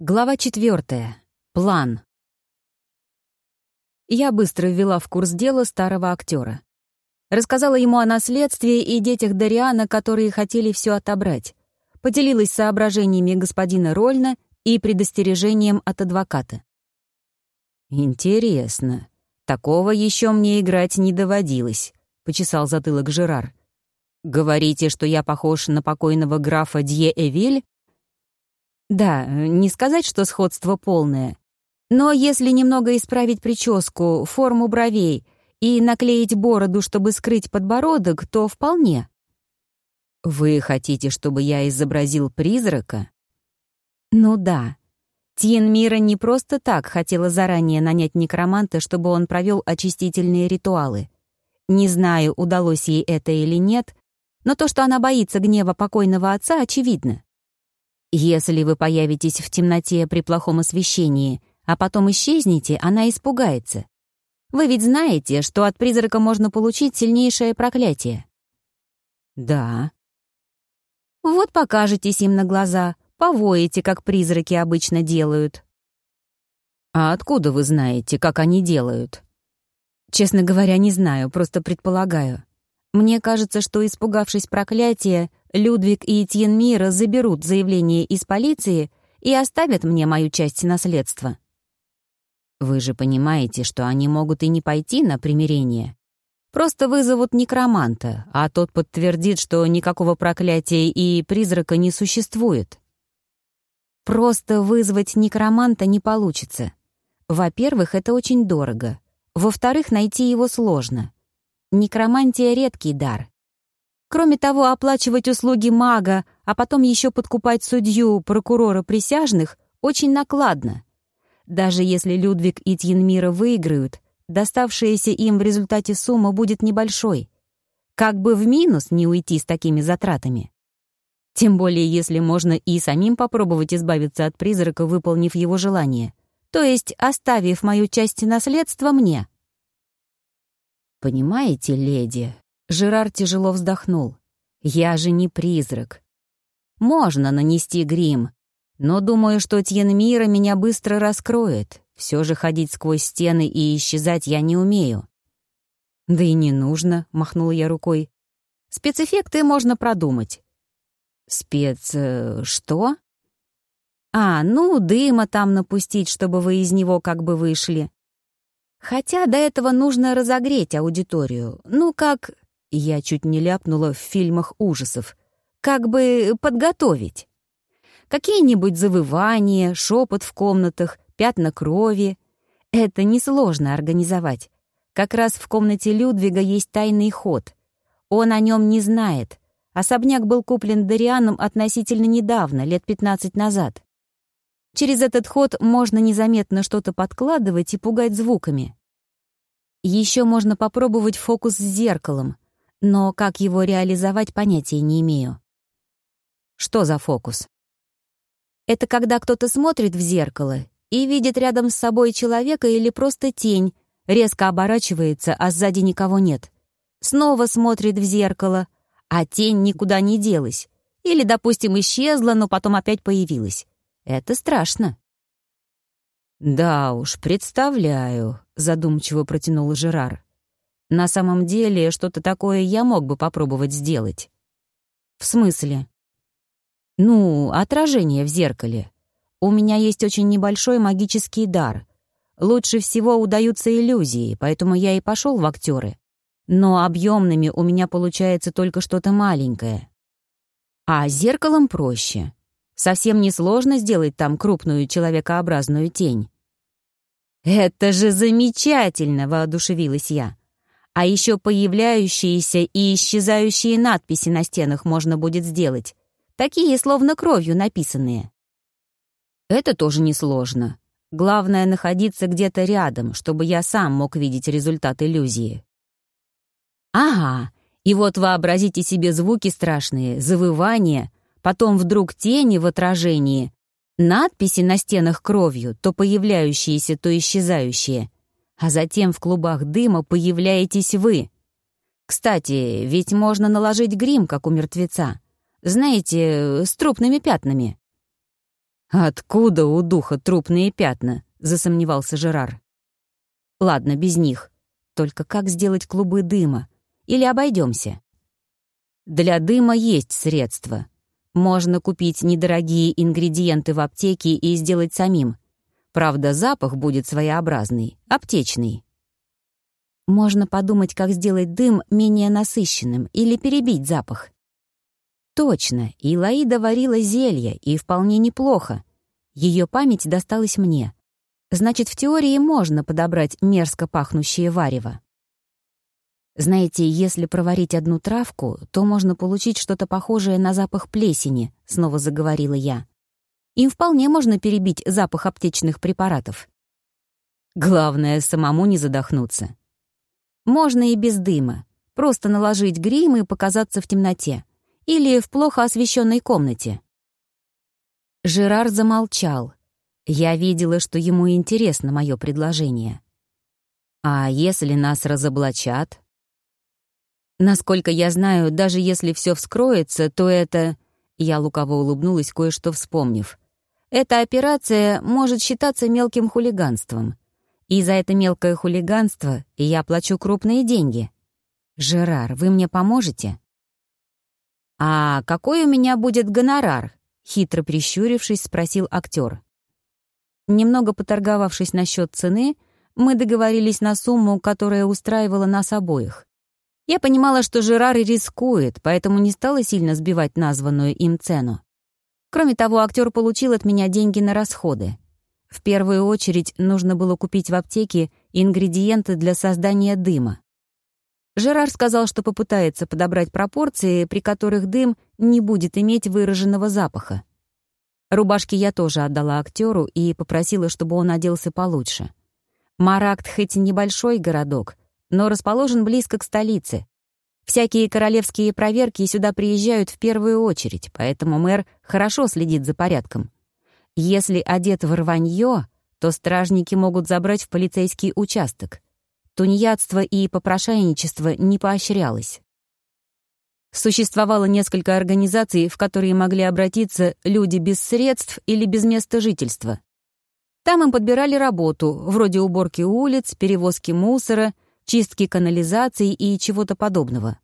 Глава четвертая. План. Я быстро ввела в курс дела старого актера. Рассказала ему о наследстве и детях Дариана, которые хотели все отобрать. Поделилась соображениями господина Рольна и предостережением от адвоката. «Интересно. Такого еще мне играть не доводилось», — почесал затылок Жерар. «Говорите, что я похож на покойного графа Дье Эвиль?» Да, не сказать, что сходство полное. Но если немного исправить прическу, форму бровей и наклеить бороду, чтобы скрыть подбородок, то вполне. Вы хотите, чтобы я изобразил призрака? Ну да. Тьен Мира не просто так хотела заранее нанять некроманта, чтобы он провел очистительные ритуалы. Не знаю, удалось ей это или нет, но то, что она боится гнева покойного отца, очевидно. Если вы появитесь в темноте при плохом освещении, а потом исчезнете, она испугается. Вы ведь знаете, что от призрака можно получить сильнейшее проклятие. Да. Вот покажетесь им на глаза, повоете, как призраки обычно делают. А откуда вы знаете, как они делают? Честно говоря, не знаю, просто предполагаю. Мне кажется, что, испугавшись проклятия, Людвиг и Этьен Мира заберут заявление из полиции и оставят мне мою часть наследства. Вы же понимаете, что они могут и не пойти на примирение. Просто вызовут некроманта, а тот подтвердит, что никакого проклятия и призрака не существует. Просто вызвать некроманта не получится. Во-первых, это очень дорого. Во-вторых, найти его сложно. Некромантия — редкий дар. Кроме того, оплачивать услуги мага, а потом еще подкупать судью, прокурора присяжных очень накладно. Даже если Людвиг и Тьенмира выиграют, доставшаяся им в результате сумма будет небольшой. Как бы в минус не уйти с такими затратами. Тем более, если можно и самим попробовать избавиться от призрака, выполнив его желание. То есть, оставив мою часть наследства мне. «Понимаете, леди, Жерар тяжело вздохнул. «Я же не призрак. Можно нанести грим, но думаю, что Тьенмира меня быстро раскроет. Все же ходить сквозь стены и исчезать я не умею». «Да и не нужно», — махнула я рукой. «Спецэффекты можно продумать». «Спец... Э, что?» «А, ну, дыма там напустить, чтобы вы из него как бы вышли. Хотя до этого нужно разогреть аудиторию. Ну, как я чуть не ляпнула в фильмах ужасов. Как бы подготовить. Какие-нибудь завывания, шепот в комнатах, пятна крови. Это несложно организовать. Как раз в комнате Людвига есть тайный ход. Он о нем не знает. Особняк был куплен Дарианом относительно недавно, лет 15 назад. Через этот ход можно незаметно что-то подкладывать и пугать звуками. Еще можно попробовать фокус с зеркалом но как его реализовать, понятия не имею. Что за фокус? Это когда кто-то смотрит в зеркало и видит рядом с собой человека или просто тень, резко оборачивается, а сзади никого нет. Снова смотрит в зеркало, а тень никуда не делась. Или, допустим, исчезла, но потом опять появилась. Это страшно. «Да уж, представляю», — задумчиво протянул Жерар. На самом деле, что-то такое я мог бы попробовать сделать. В смысле? Ну, отражение в зеркале. У меня есть очень небольшой магический дар. Лучше всего удаются иллюзии, поэтому я и пошел в актеры. Но объемными у меня получается только что-то маленькое. А зеркалом проще. Совсем несложно сделать там крупную человекообразную тень. «Это же замечательно!» — воодушевилась я. А еще появляющиеся и исчезающие надписи на стенах можно будет сделать. Такие, словно кровью написанные. Это тоже несложно. Главное — находиться где-то рядом, чтобы я сам мог видеть результат иллюзии. Ага, и вот вообразите себе звуки страшные, завывания, потом вдруг тени в отражении, надписи на стенах кровью, то появляющиеся, то исчезающие, а затем в клубах дыма появляетесь вы. Кстати, ведь можно наложить грим, как у мертвеца. Знаете, с трупными пятнами. «Откуда у духа трупные пятна?» — засомневался Жерар. «Ладно, без них. Только как сделать клубы дыма? Или обойдемся? Для дыма есть средства. Можно купить недорогие ингредиенты в аптеке и сделать самим. Правда, запах будет своеобразный, аптечный. Можно подумать, как сделать дым менее насыщенным или перебить запах. Точно, Илаида варила зелье, и вполне неплохо. Ее память досталась мне. Значит, в теории можно подобрать мерзко пахнущее варево. Знаете, если проварить одну травку, то можно получить что-то похожее на запах плесени, снова заговорила я. Им вполне можно перебить запах аптечных препаратов. Главное, самому не задохнуться. Можно и без дыма. Просто наложить грим и показаться в темноте или в плохо освещенной комнате. Жерар замолчал. Я видела, что ему интересно мое предложение. А если нас разоблачат? Насколько я знаю, даже если все вскроется, то это... Я лукаво улыбнулась, кое-что вспомнив. Эта операция может считаться мелким хулиганством. И за это мелкое хулиганство я плачу крупные деньги. Жерар, вы мне поможете? «А какой у меня будет гонорар?» — хитро прищурившись, спросил актер. Немного поторговавшись насчет цены, мы договорились на сумму, которая устраивала нас обоих. Я понимала, что Жерар рискует, поэтому не стала сильно сбивать названную им цену. Кроме того, актер получил от меня деньги на расходы. В первую очередь нужно было купить в аптеке ингредиенты для создания дыма. Жерар сказал, что попытается подобрать пропорции, при которых дым не будет иметь выраженного запаха. Рубашки я тоже отдала актеру и попросила, чтобы он оделся получше. Маракт хоть и небольшой городок, но расположен близко к столице. Всякие королевские проверки сюда приезжают в первую очередь, поэтому мэр хорошо следит за порядком. Если одет в рванье, то стражники могут забрать в полицейский участок тунеядство и попрошайничество не поощрялось. Существовало несколько организаций, в которые могли обратиться люди без средств или без места жительства. Там им подбирали работу, вроде уборки улиц, перевозки мусора, чистки канализаций и чего-то подобного.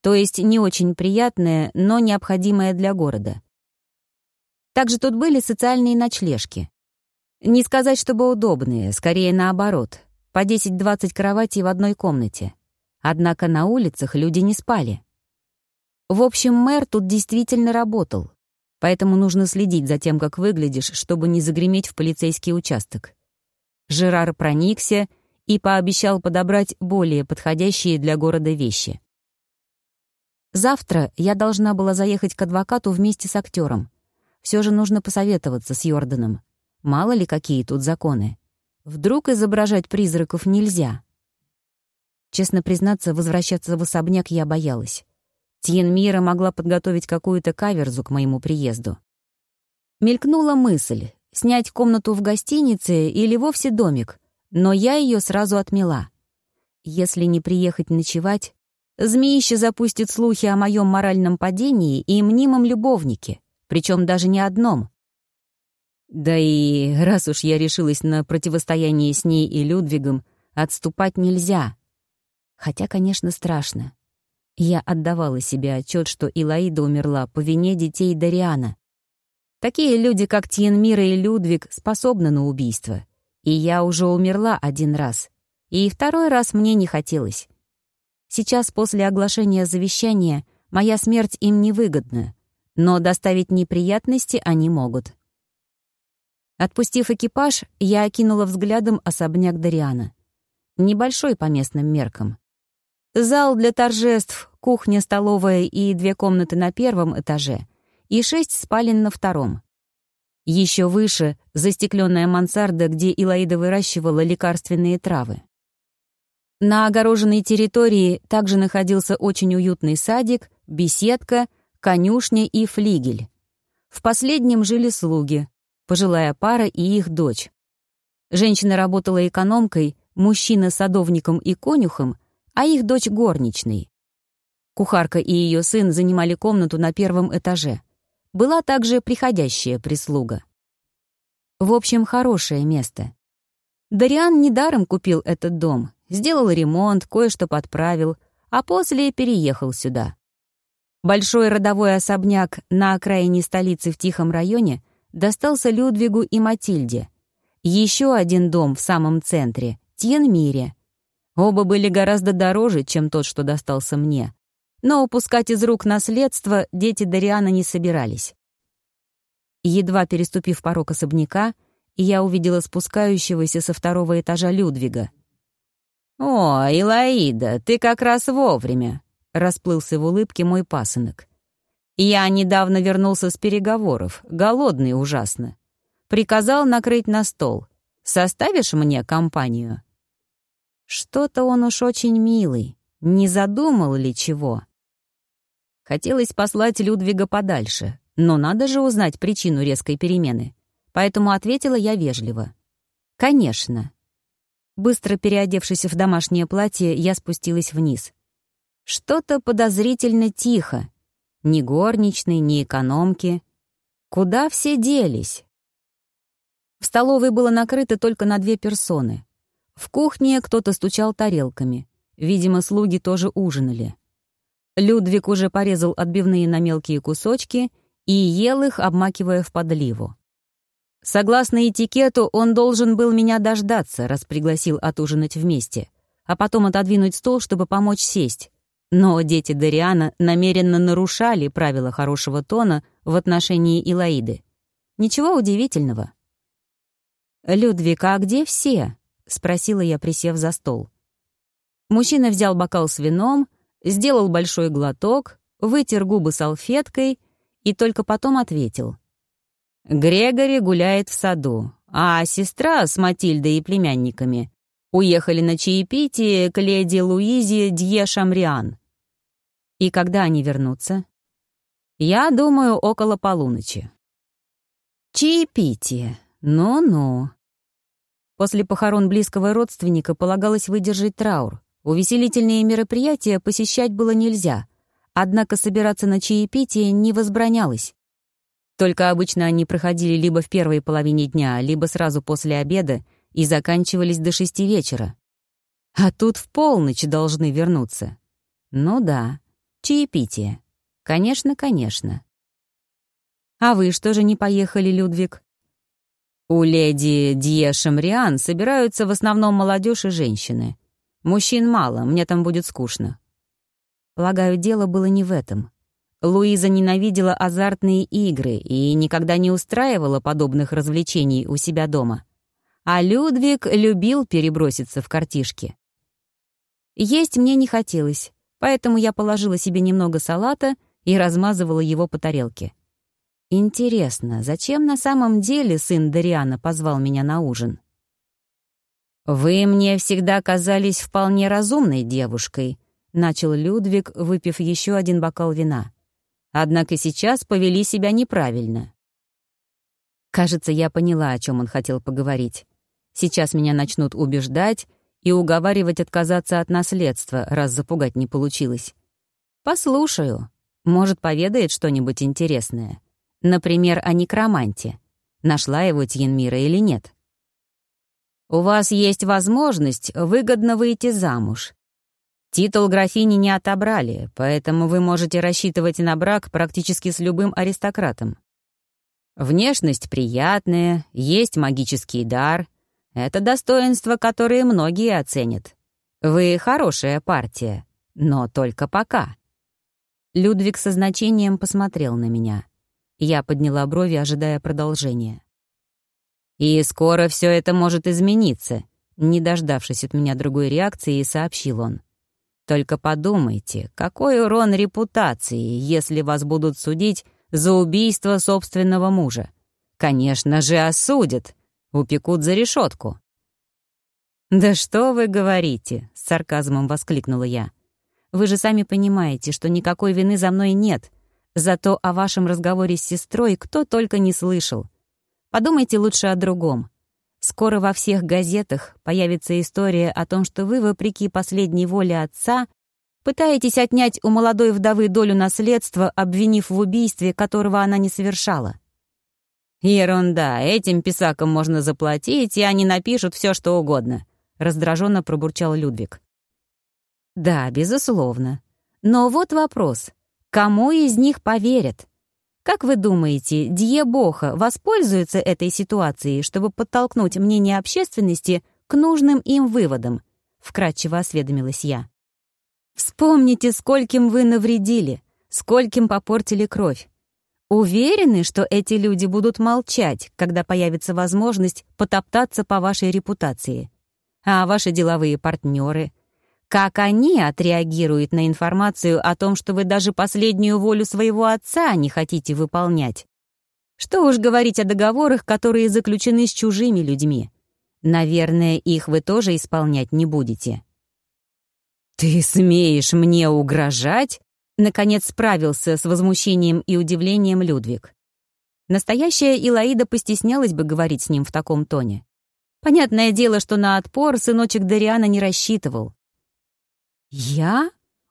То есть не очень приятное, но необходимое для города. Также тут были социальные ночлежки. Не сказать, чтобы удобные, скорее наоборот по 10-20 кроватей в одной комнате. Однако на улицах люди не спали. В общем, мэр тут действительно работал, поэтому нужно следить за тем, как выглядишь, чтобы не загреметь в полицейский участок. Жерар проникся и пообещал подобрать более подходящие для города вещи. Завтра я должна была заехать к адвокату вместе с актером. Все же нужно посоветоваться с Йорданом. Мало ли какие тут законы. Вдруг изображать призраков нельзя? Честно признаться, возвращаться в особняк я боялась. Тьен Мира могла подготовить какую-то каверзу к моему приезду. Мелькнула мысль — снять комнату в гостинице или вовсе домик, но я ее сразу отмела. Если не приехать ночевать, змеище запустит слухи о моем моральном падении и мнимом любовнике, причем даже не одном. Да и раз уж я решилась на противостояние с ней и Людвигом, отступать нельзя. Хотя, конечно, страшно. Я отдавала себе отчет, что Илаида умерла по вине детей Дариана. Такие люди, как Тьенмира и Людвиг, способны на убийство. И я уже умерла один раз. И второй раз мне не хотелось. Сейчас, после оглашения завещания, моя смерть им невыгодна, но доставить неприятности они могут. Отпустив экипаж, я окинула взглядом особняк Дариана. Небольшой по местным меркам. Зал для торжеств, кухня, столовая и две комнаты на первом этаже и шесть спален на втором. Еще выше — застекленная мансарда, где Илаида выращивала лекарственные травы. На огороженной территории также находился очень уютный садик, беседка, конюшня и флигель. В последнем жили слуги, пожилая пара и их дочь. Женщина работала экономкой, мужчина — садовником и конюхом, а их дочь — горничной. Кухарка и ее сын занимали комнату на первом этаже. Была также приходящая прислуга. В общем, хорошее место. Дариан недаром купил этот дом, сделал ремонт, кое-что подправил, а после переехал сюда. Большой родовой особняк на окраине столицы в тихом районе достался Людвигу и Матильде. Еще один дом в самом центре — Тьенмире. Оба были гораздо дороже, чем тот, что достался мне. Но упускать из рук наследство дети Дариана не собирались. Едва переступив порог особняка, я увидела спускающегося со второго этажа Людвига. «О, Илаида, ты как раз вовремя!» — расплылся в улыбке мой пасынок. «Я недавно вернулся с переговоров, голодный ужасно. Приказал накрыть на стол. Составишь мне компанию?» Что-то он уж очень милый, не задумал ли чего? Хотелось послать Людвига подальше, но надо же узнать причину резкой перемены. Поэтому ответила я вежливо. «Конечно». Быстро переодевшись в домашнее платье, я спустилась вниз. Что-то подозрительно тихо. Ни горничной, ни экономки. Куда все делись? В столовой было накрыто только на две персоны. В кухне кто-то стучал тарелками. Видимо, слуги тоже ужинали. Людвиг уже порезал отбивные на мелкие кусочки и ел их, обмакивая в подливу. Согласно этикету, он должен был меня дождаться, раз пригласил отужинать вместе, а потом отодвинуть стол, чтобы помочь сесть. Но дети Дариана намеренно нарушали правила хорошего тона в отношении Илаиды. Ничего удивительного. «Людвиг, а где все?» — спросила я, присев за стол. Мужчина взял бокал с вином, сделал большой глоток, вытер губы салфеткой и только потом ответил. «Грегори гуляет в саду, а сестра с Матильдой и племянниками уехали на чаепитие к леди Луизе Дье Шамриан. И когда они вернутся? Я думаю, около полуночи. Чаепитие. Ну-ну. После похорон близкого родственника полагалось выдержать траур. Увеселительные мероприятия посещать было нельзя, однако собираться на чаепитие не возбранялось. Только обычно они проходили либо в первой половине дня, либо сразу после обеда и заканчивались до шести вечера. А тут в полночь должны вернуться. Ну да, Чаепитие. Конечно, конечно. А вы что же не поехали, Людвиг? У леди Дье Шамриан собираются в основном молодежь и женщины. Мужчин мало, мне там будет скучно. Полагаю, дело было не в этом. Луиза ненавидела азартные игры и никогда не устраивала подобных развлечений у себя дома. А Людвиг любил переброситься в картишки. Есть мне не хотелось, поэтому я положила себе немного салата и размазывала его по тарелке. Интересно, зачем на самом деле сын Дариана позвал меня на ужин? «Вы мне всегда казались вполне разумной девушкой», — начал Людвиг, выпив еще один бокал вина. «Однако сейчас повели себя неправильно». Кажется, я поняла, о чем он хотел поговорить. Сейчас меня начнут убеждать, и уговаривать отказаться от наследства, раз запугать не получилось. Послушаю. Может, поведает что-нибудь интересное. Например, о некроманте. Нашла его Тьенмира или нет? У вас есть возможность выгодно выйти замуж. Титул графини не отобрали, поэтому вы можете рассчитывать на брак практически с любым аристократом. Внешность приятная, есть магический дар — это достоинство, которое многие оценят. Вы хорошая партия, но только пока». Людвиг со значением посмотрел на меня. Я подняла брови, ожидая продолжения. «И скоро все это может измениться», не дождавшись от меня другой реакции, сообщил он. «Только подумайте, какой урон репутации, если вас будут судить за убийство собственного мужа? Конечно же, осудят, Упекут за решетку. «Да что вы говорите?» — с сарказмом воскликнула я. «Вы же сами понимаете, что никакой вины за мной нет. Зато о вашем разговоре с сестрой кто только не слышал. Подумайте лучше о другом. Скоро во всех газетах появится история о том, что вы, вопреки последней воле отца, пытаетесь отнять у молодой вдовы долю наследства, обвинив в убийстве, которого она не совершала. «Ерунда, этим писакам можно заплатить, и они напишут все, что угодно», — раздраженно пробурчал Людвиг. «Да, безусловно. Но вот вопрос. Кому из них поверят? Как вы думаете, Дье Боха воспользуется этой ситуацией, чтобы подтолкнуть мнение общественности к нужным им выводам?» — вкратчиво осведомилась я. «Вспомните, скольким вы навредили, скольким попортили кровь. Уверены, что эти люди будут молчать, когда появится возможность потоптаться по вашей репутации? А ваши деловые партнеры? Как они отреагируют на информацию о том, что вы даже последнюю волю своего отца не хотите выполнять? Что уж говорить о договорах, которые заключены с чужими людьми. Наверное, их вы тоже исполнять не будете. «Ты смеешь мне угрожать?» Наконец справился с возмущением и удивлением Людвиг. Настоящая Илаида постеснялась бы говорить с ним в таком тоне. Понятное дело, что на отпор сыночек Дариана не рассчитывал. «Я?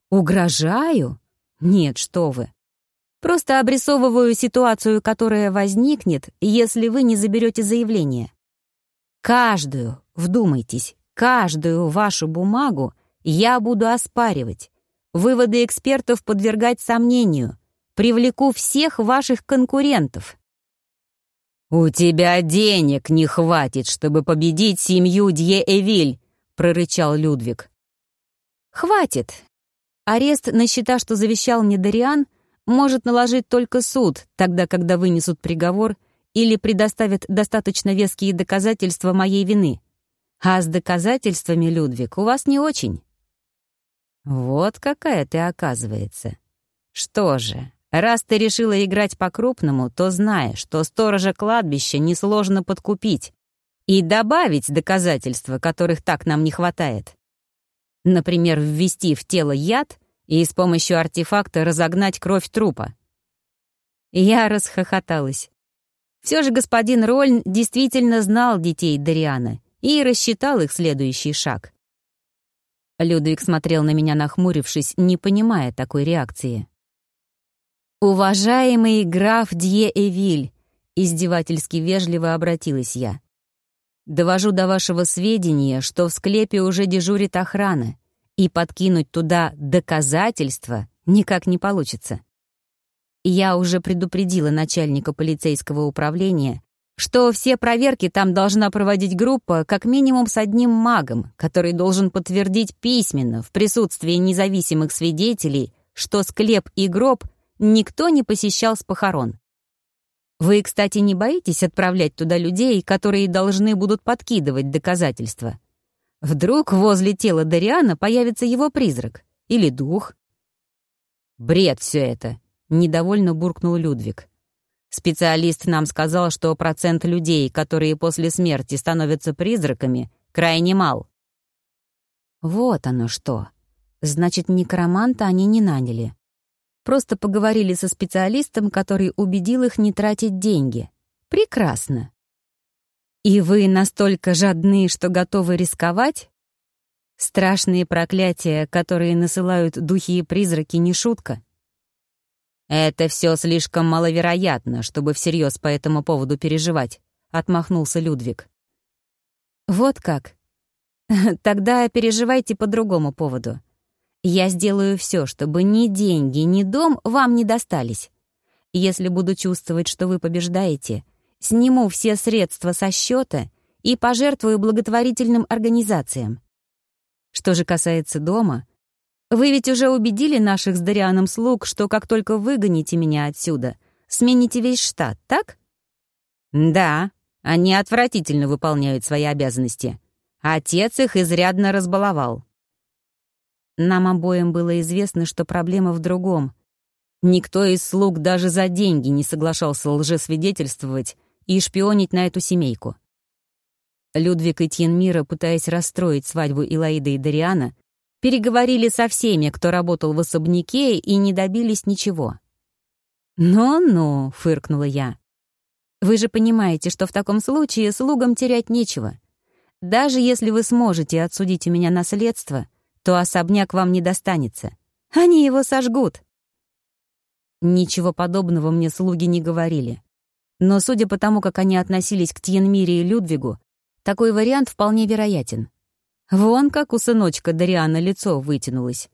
Угрожаю? Нет, что вы. Просто обрисовываю ситуацию, которая возникнет, если вы не заберете заявление. Каждую, вдумайтесь, каждую вашу бумагу я буду оспаривать, выводы экспертов подвергать сомнению. Привлеку всех ваших конкурентов. «У тебя денег не хватит, чтобы победить семью Дье-Эвиль», — прорычал Людвиг. «Хватит. Арест на счета, что завещал мне Дариан, может наложить только суд, тогда, когда вынесут приговор или предоставят достаточно веские доказательства моей вины. А с доказательствами, Людвиг, у вас не очень. «Вот какая ты, оказывается. Что же, раз ты решила играть по-крупному, то знай, что сторожа кладбища несложно подкупить и добавить доказательства, которых так нам не хватает. Например, ввести в тело яд и с помощью артефакта разогнать кровь трупа». Я расхохоталась. Все же господин Рольн действительно знал детей Дариана и рассчитал их следующий шаг. Людвиг смотрел на меня, нахмурившись, не понимая такой реакции. «Уважаемый граф Дье-Эвиль», — издевательски вежливо обратилась я. «Довожу до вашего сведения, что в склепе уже дежурит охрана, и подкинуть туда доказательства никак не получится. Я уже предупредила начальника полицейского управления, что все проверки там должна проводить группа как минимум с одним магом, который должен подтвердить письменно в присутствии независимых свидетелей, что склеп и гроб никто не посещал с похорон. Вы, кстати, не боитесь отправлять туда людей, которые должны будут подкидывать доказательства? Вдруг возле тела Дариана появится его призрак или дух? «Бред все это!» — недовольно буркнул Людвиг. Специалист нам сказал, что процент людей, которые после смерти становятся призраками, крайне мал. Вот оно что. Значит, некроманта они не наняли. Просто поговорили со специалистом, который убедил их не тратить деньги. Прекрасно. И вы настолько жадны, что готовы рисковать? Страшные проклятия, которые насылают духи и призраки, не шутка. «Это все слишком маловероятно, чтобы всерьез по этому поводу переживать», — отмахнулся Людвиг. «Вот как? Тогда переживайте по другому поводу. Я сделаю все, чтобы ни деньги, ни дом вам не достались. Если буду чувствовать, что вы побеждаете, сниму все средства со счета и пожертвую благотворительным организациям. Что же касается дома, вы ведь уже убедили наших с Дарианом слуг, что как только выгоните меня отсюда, смените весь штат, так? Да, они отвратительно выполняют свои обязанности. Отец их изрядно разбаловал. Нам обоим было известно, что проблема в другом. Никто из слуг даже за деньги не соглашался лжесвидетельствовать и шпионить на эту семейку. Людвиг и Тьенмира, пытаясь расстроить свадьбу Илаиды и Дариана, Переговорили со всеми, кто работал в особняке, и не добились ничего. «Ну-ну», — фыркнула я. «Вы же понимаете, что в таком случае слугам терять нечего. Даже если вы сможете отсудить у меня наследство, то особняк вам не достанется. Они его сожгут». Ничего подобного мне слуги не говорили. Но судя по тому, как они относились к Тьенмире и Людвигу, такой вариант вполне вероятен. Вон как у сыночка Дариана лицо вытянулось.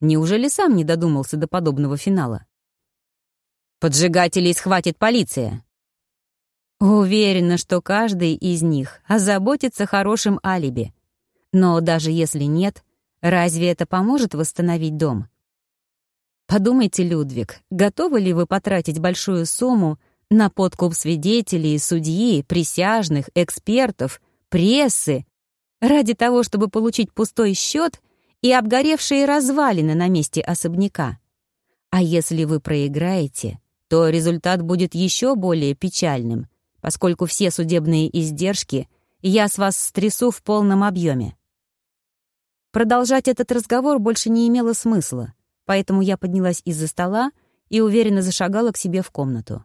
Неужели сам не додумался до подобного финала? «Поджигателей схватит полиция!» Уверена, что каждый из них озаботится хорошим алиби. Но даже если нет, разве это поможет восстановить дом? Подумайте, Людвиг, готовы ли вы потратить большую сумму на подкуп свидетелей, судьи, присяжных, экспертов, прессы, ради того, чтобы получить пустой счет и обгоревшие развалины на месте особняка? А если вы проиграете, то результат будет еще более печальным, поскольку все судебные издержки я с вас стрясу в полном объеме. Продолжать этот разговор больше не имело смысла, поэтому я поднялась из-за стола и уверенно зашагала к себе в комнату.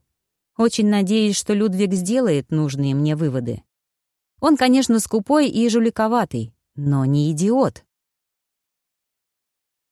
Очень надеюсь, что Людвиг сделает нужные мне выводы. Он, конечно, скупой и жуликоватый, но не идиот.